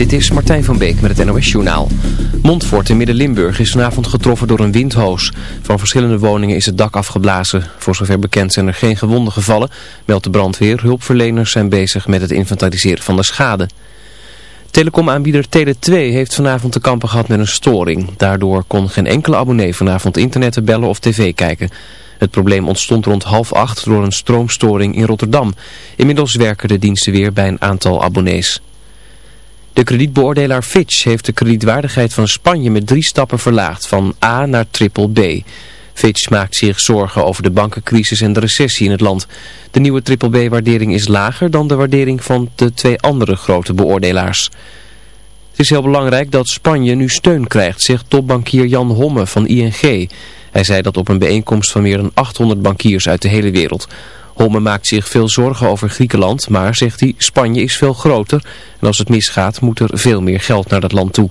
Dit is Martijn van Beek met het NOS Journaal. Montfort in Midden-Limburg is vanavond getroffen door een windhoos. Van verschillende woningen is het dak afgeblazen. Voor zover bekend zijn er geen gewonden gevallen. Meldt de brandweer. Hulpverleners zijn bezig met het inventariseren van de schade. Telecomaanbieder Tele2 heeft vanavond te kampen gehad met een storing. Daardoor kon geen enkele abonnee vanavond internetten, bellen of tv kijken. Het probleem ontstond rond half acht door een stroomstoring in Rotterdam. Inmiddels werken de diensten weer bij een aantal abonnees. De kredietbeoordelaar Fitch heeft de kredietwaardigheid van Spanje met drie stappen verlaagd, van A naar triple B. Fitch maakt zich zorgen over de bankencrisis en de recessie in het land. De nieuwe triple B-waardering is lager dan de waardering van de twee andere grote beoordelaars. Het is heel belangrijk dat Spanje nu steun krijgt, zegt topbankier Jan Homme van ING. Hij zei dat op een bijeenkomst van meer dan 800 bankiers uit de hele wereld. Homme maakt zich veel zorgen over Griekenland, maar zegt hij, Spanje is veel groter en als het misgaat moet er veel meer geld naar dat land toe.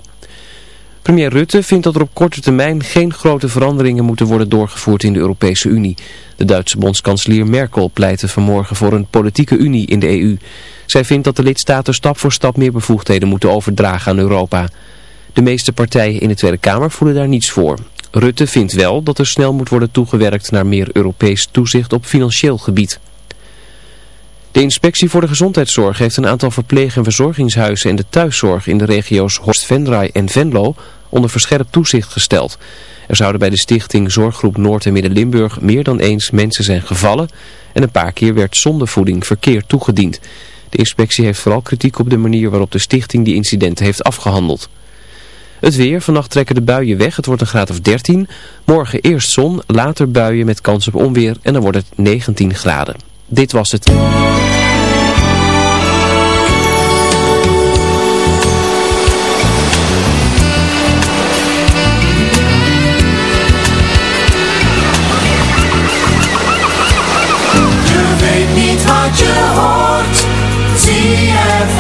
Premier Rutte vindt dat er op korte termijn geen grote veranderingen moeten worden doorgevoerd in de Europese Unie. De Duitse bondskanselier Merkel pleitte vanmorgen voor een politieke unie in de EU. Zij vindt dat de lidstaten stap voor stap meer bevoegdheden moeten overdragen aan Europa. De meeste partijen in de Tweede Kamer voelen daar niets voor. Rutte vindt wel dat er snel moet worden toegewerkt naar meer Europees toezicht op financieel gebied. De inspectie voor de gezondheidszorg heeft een aantal verpleeg- en verzorgingshuizen en de thuiszorg in de regio's Horst Venray en Venlo onder verscherpt toezicht gesteld. Er zouden bij de stichting Zorggroep Noord- en Midden-Limburg meer dan eens mensen zijn gevallen en een paar keer werd zondevoeding verkeerd toegediend. De inspectie heeft vooral kritiek op de manier waarop de stichting die incidenten heeft afgehandeld. Het weer, vannacht trekken de buien weg, het wordt een graad of 13. Morgen eerst zon, later buien met kans op onweer en dan wordt het 19 graden. Dit was het. Je weet niet wat je hoort. Zie het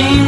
it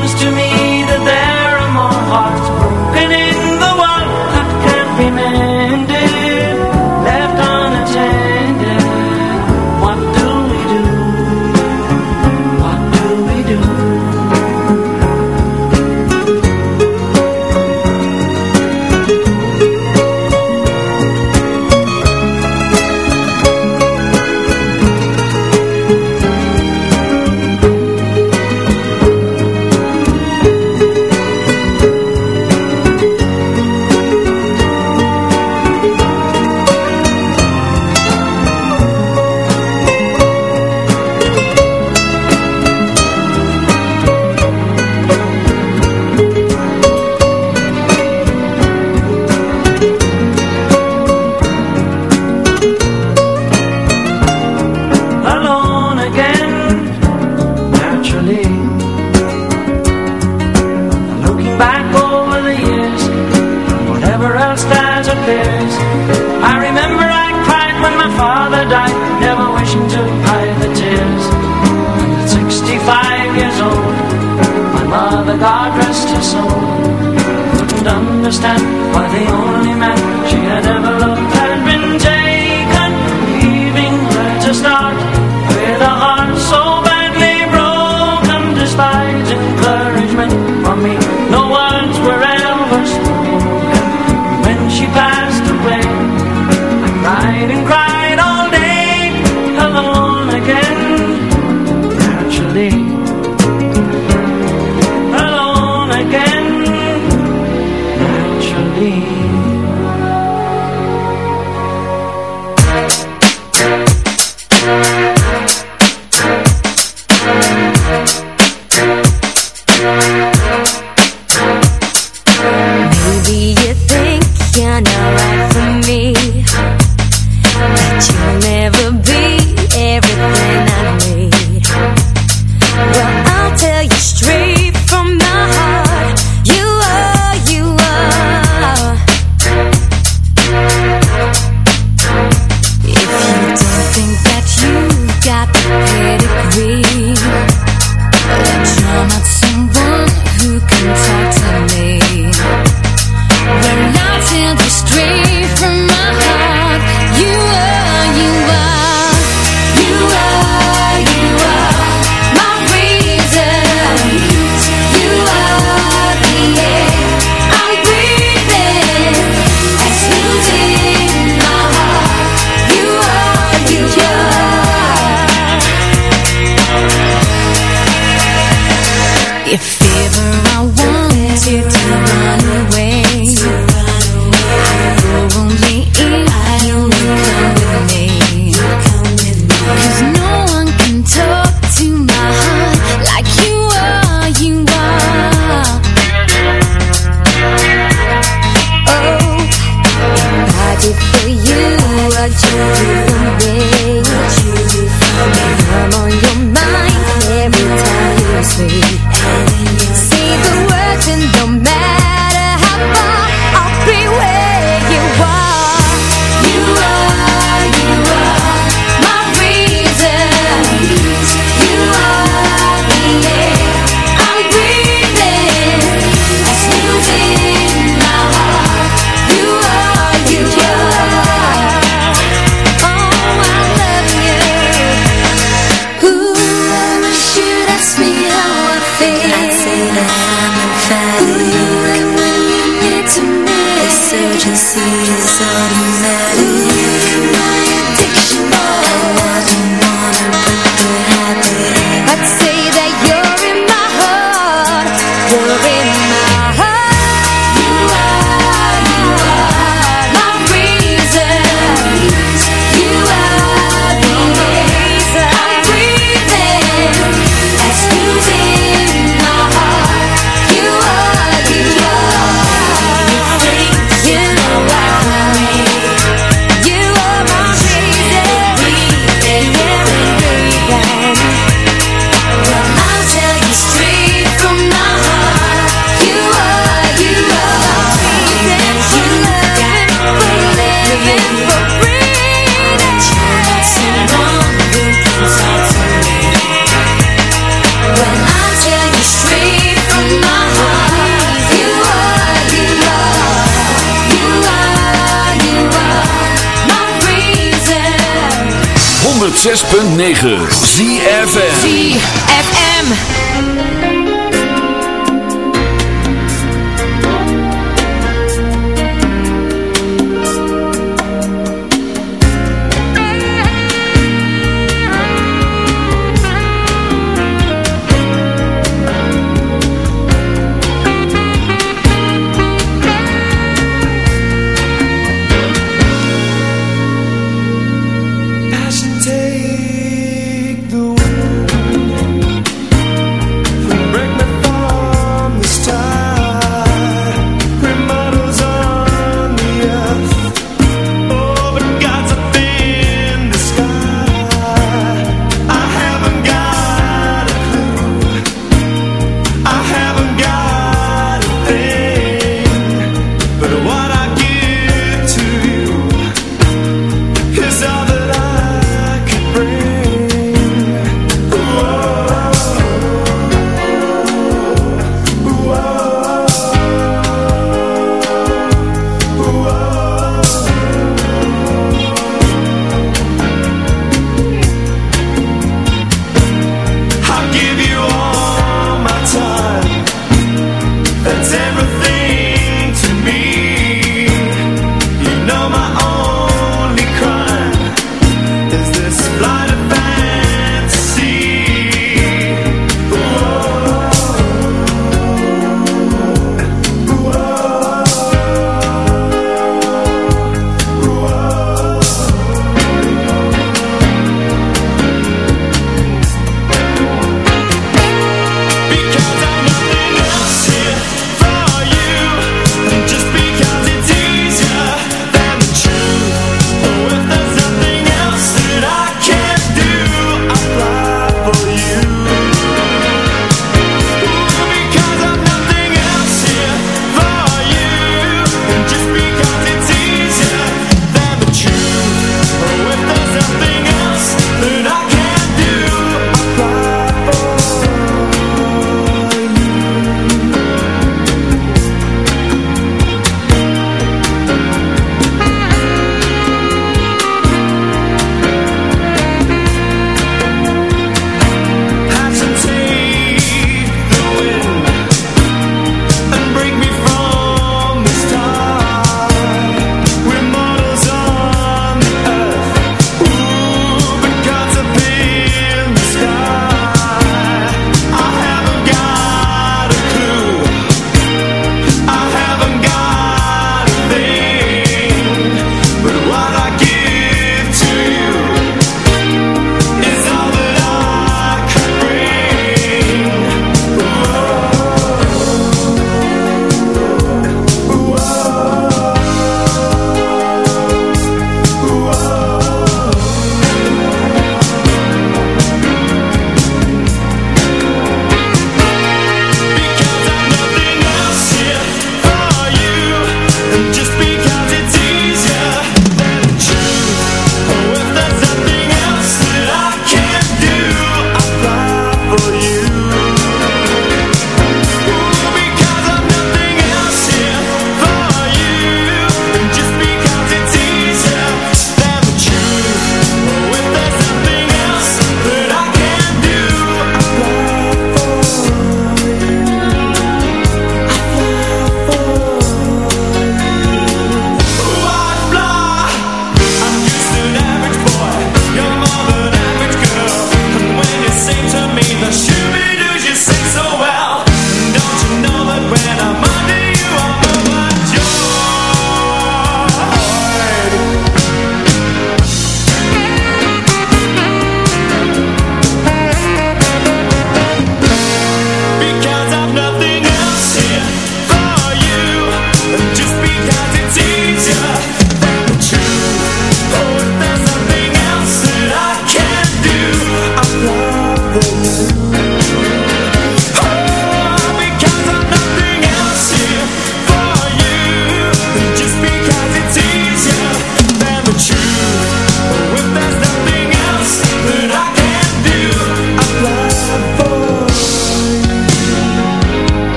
106.9 ZFN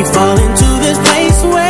we fall into this place where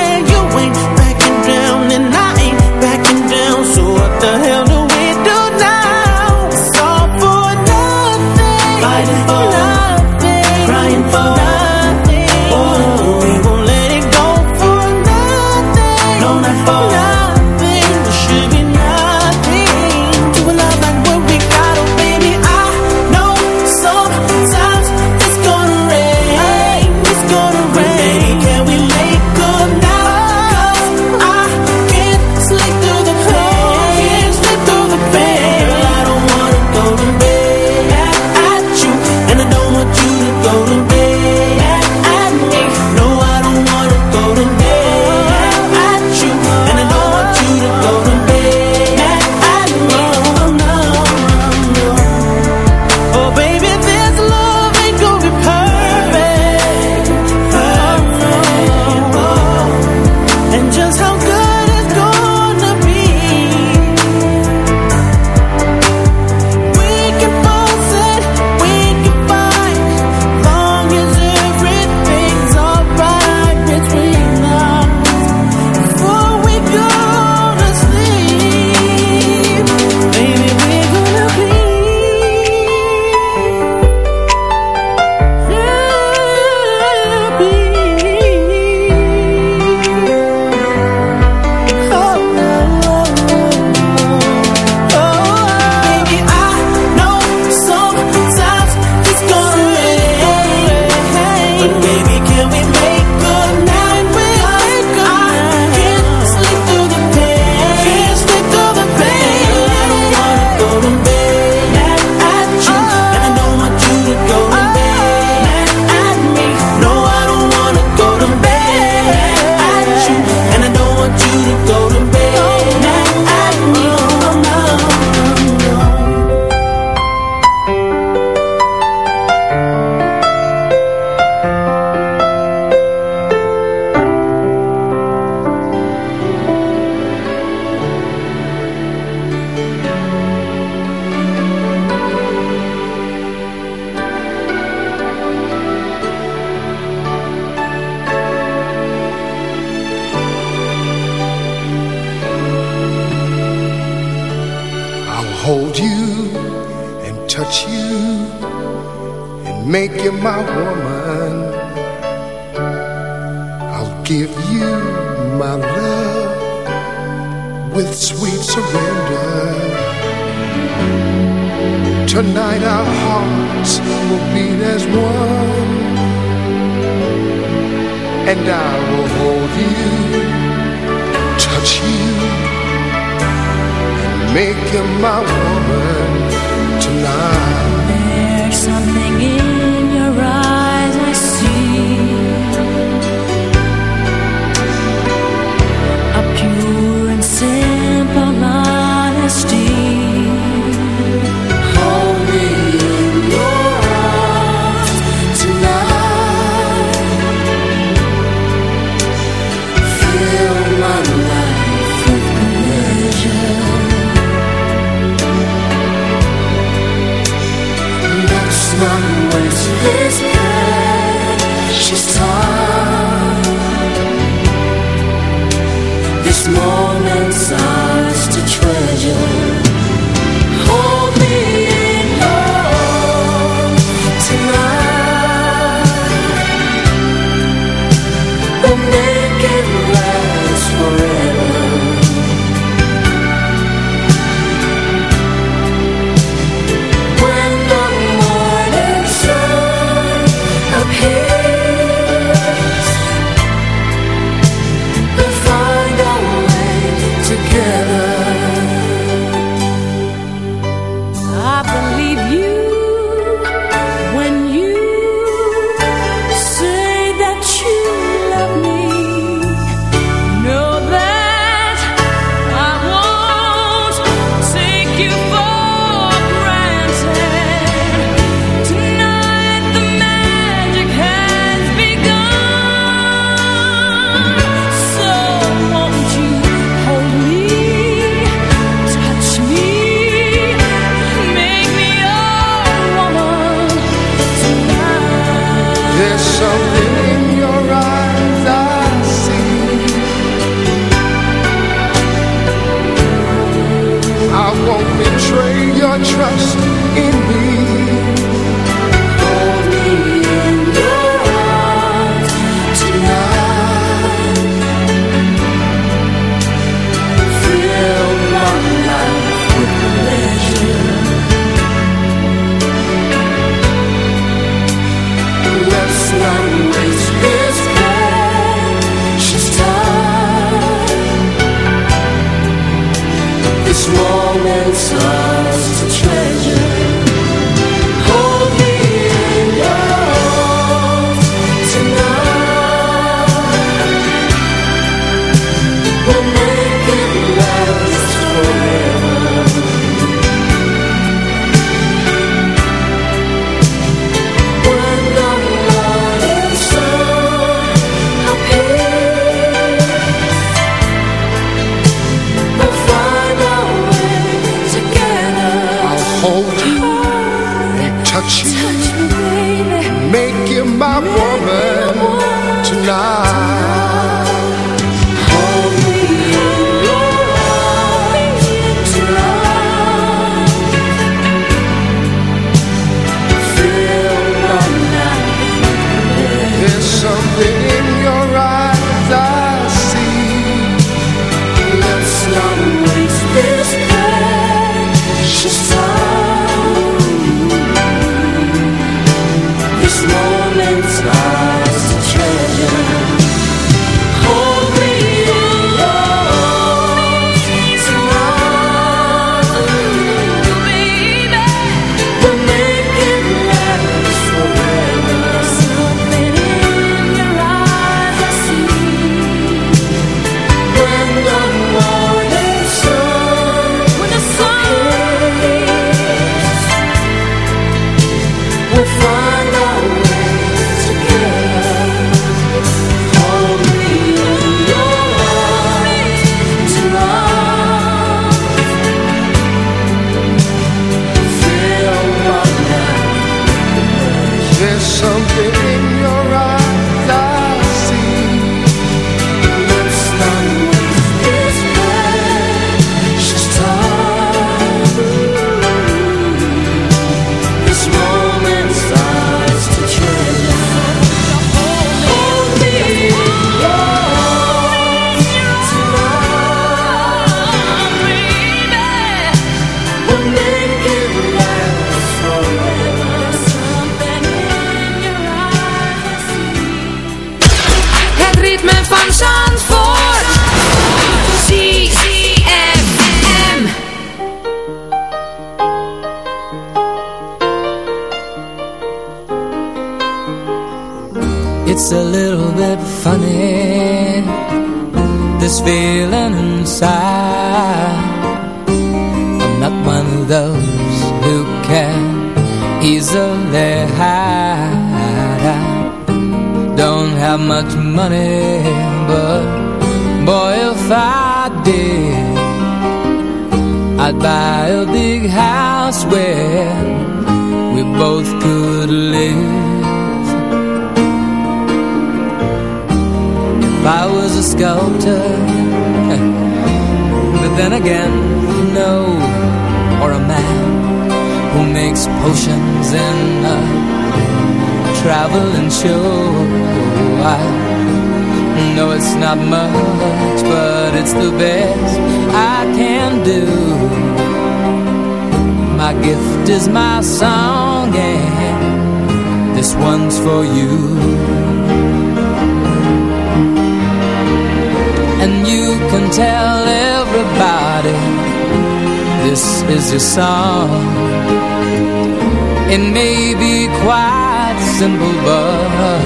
It may be quite simple But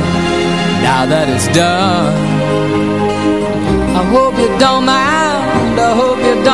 now that it's done I hope you don't mind I hope you don't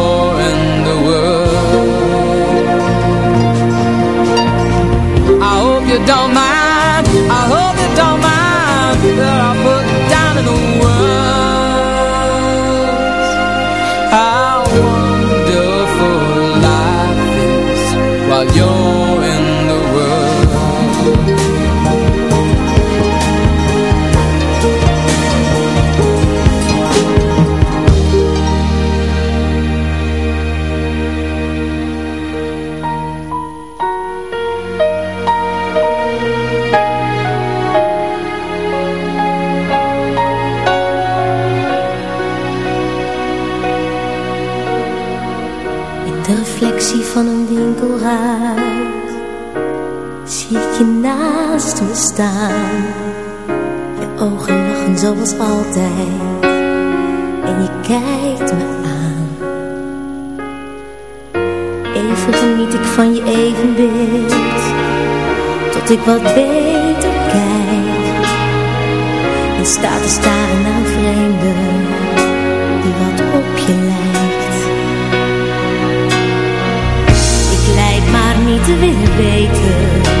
don't mind staan Je ogen lachen zoals altijd. En je kijkt me aan. Even geniet ik van je evenbeeld. Tot ik wat beter kijk. En sta te staren naar vreemden Die wat op je lijkt. Niet te willen weten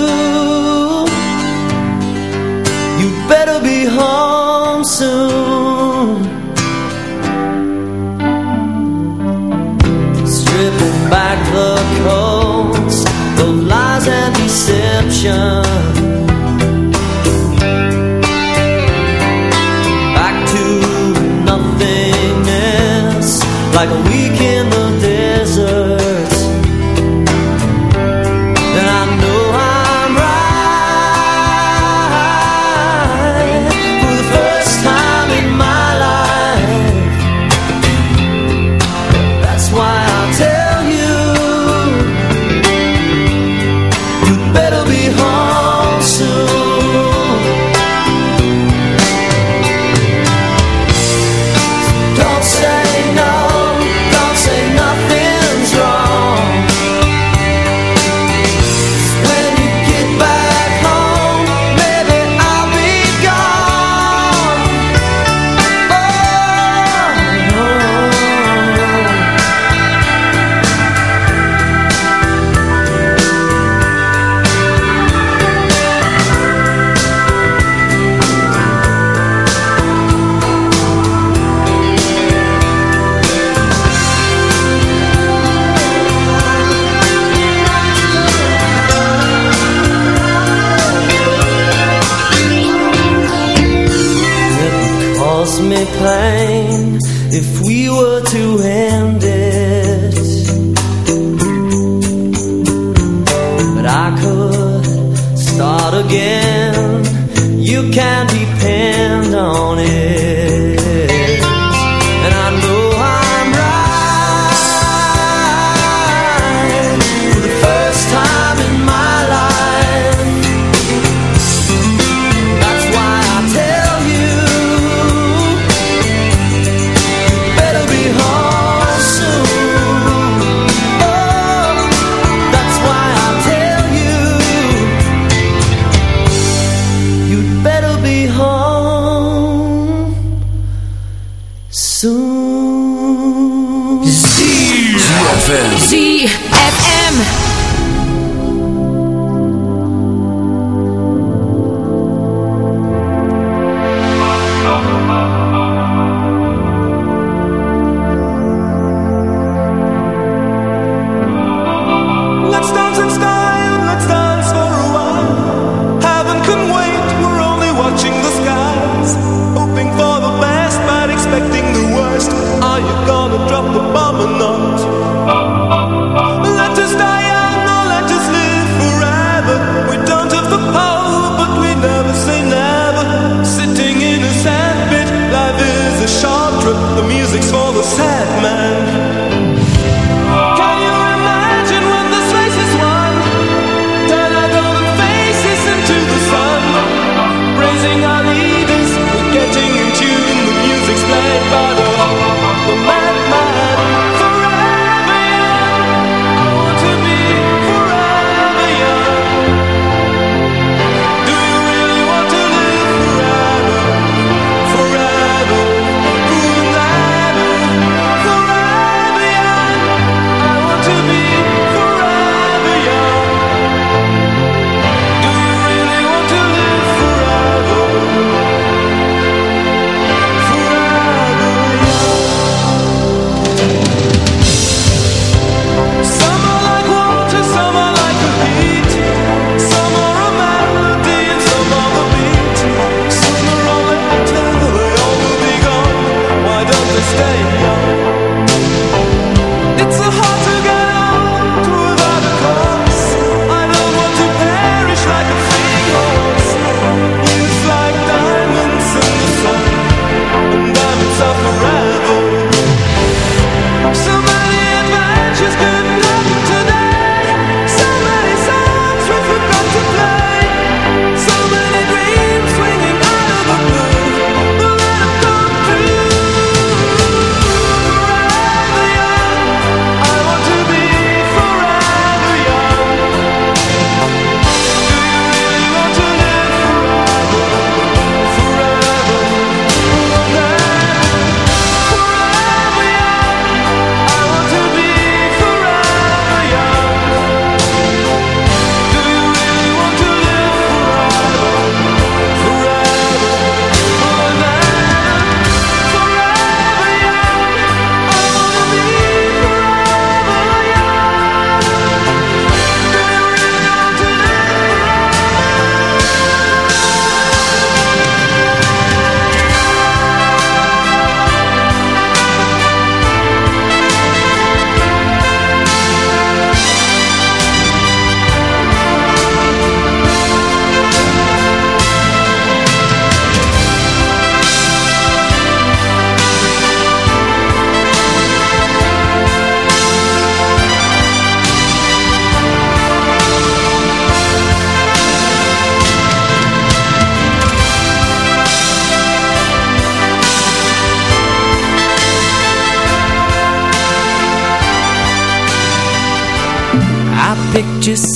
passion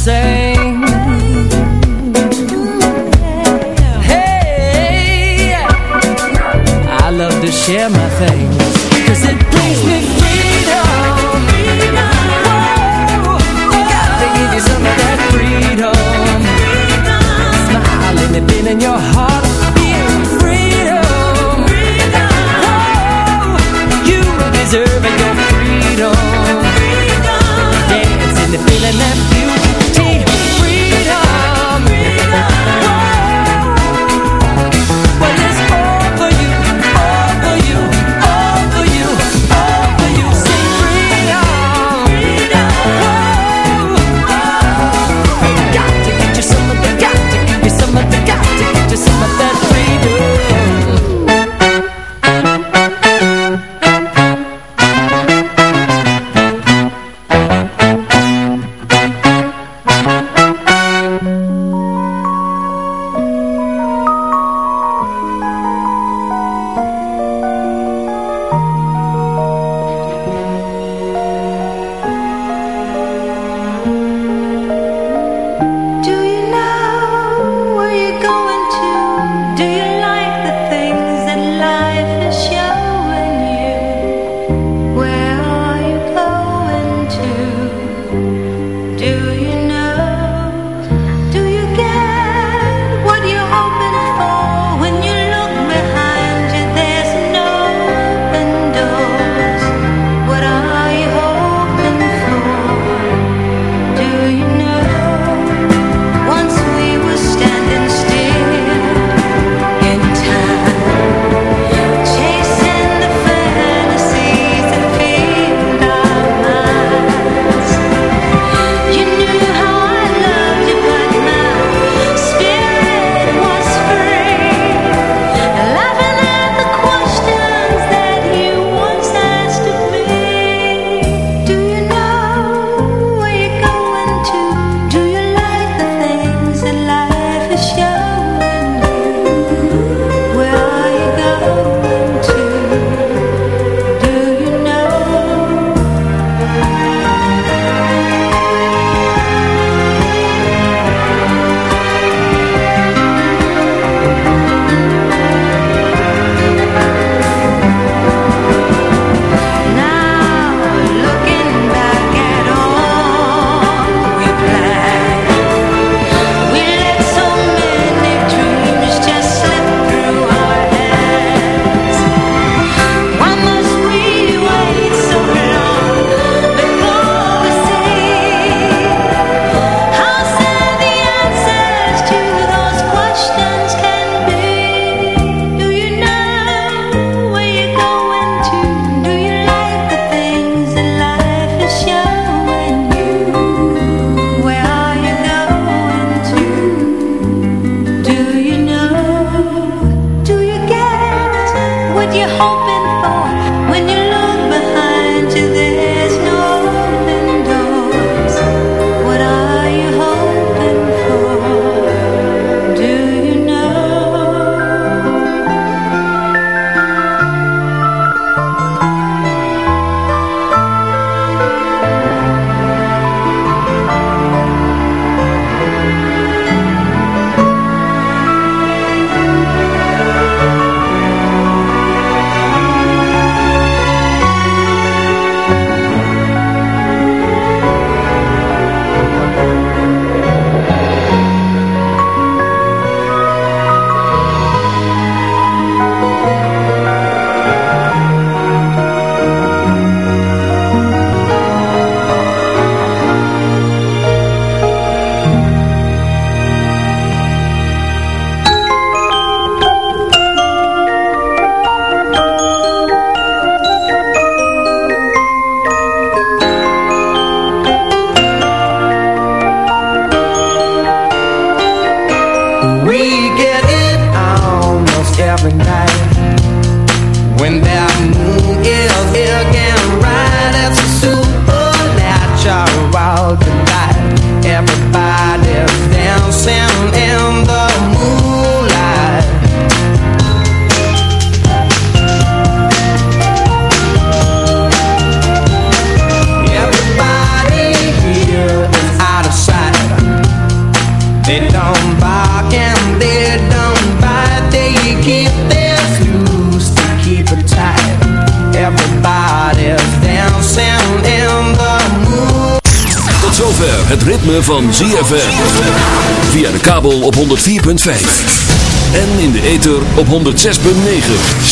same Hey, I love to share my things Cause it brings me freedom, freedom. Whoa, I gotta give you some of that freedom, freedom. Smiling and being in your heart feel freedom, freedom. You deserve your freedom, freedom. Dancing and feeling that